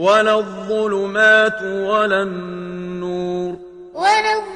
ولا الظلمات ولا النور ولا الظلمات ولا النور